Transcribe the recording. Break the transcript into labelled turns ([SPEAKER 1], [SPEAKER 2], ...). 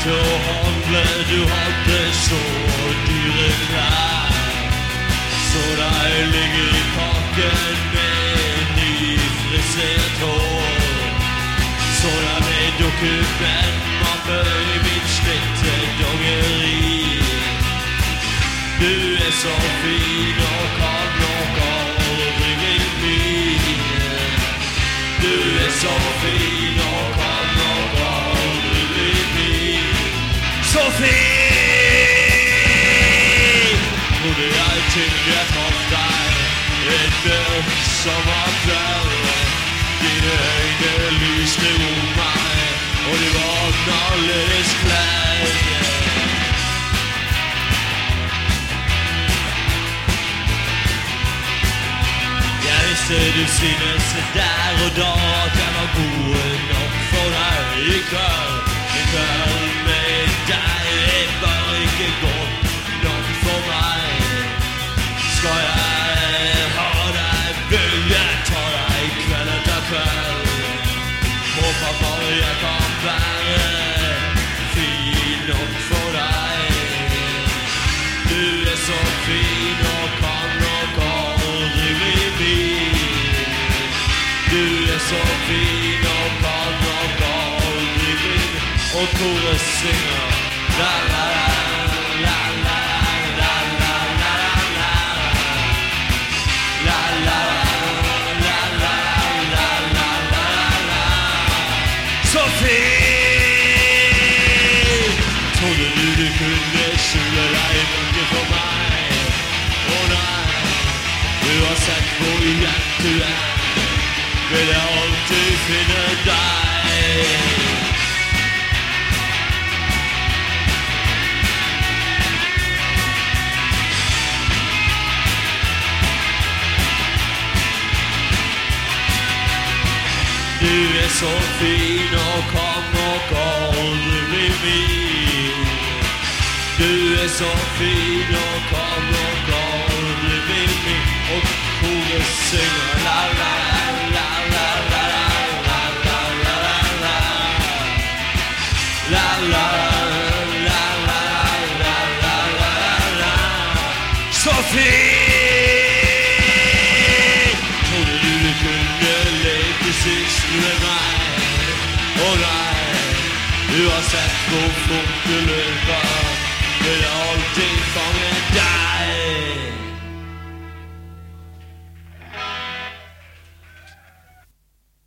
[SPEAKER 1] Så å handle, du hadde så dyre klær. Så deg ligge i parken med nyfrisert hår. Så deg med dokumentmappe i mitt slitte dongeri. Du er så fin til jeg traff deg en mørk sommerkveld. Dine øyne lyste mot meg, og de var annerledes pleie Jeg visste du synes der og da at jeg var god nok for deg i. Kveld Og Tore synger la la la kunne skjule deg mørket for meg? Å nei, uansett hvor ujevnt du er, vil jeg alltid finne deg. Du er så fin og kan nok aldri bli min. Du er så fin og kan nok Du bli min. Og koret synger la la Så fin! Trodde du du kunne leke sist med meg? og deg uansett hvor fort du løper, i'm gonna die.